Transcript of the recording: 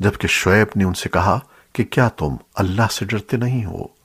جبکہ شعیب نے ان سے کہا کہ کیا تم اللہ سے ڈرتے نہیں ہو؟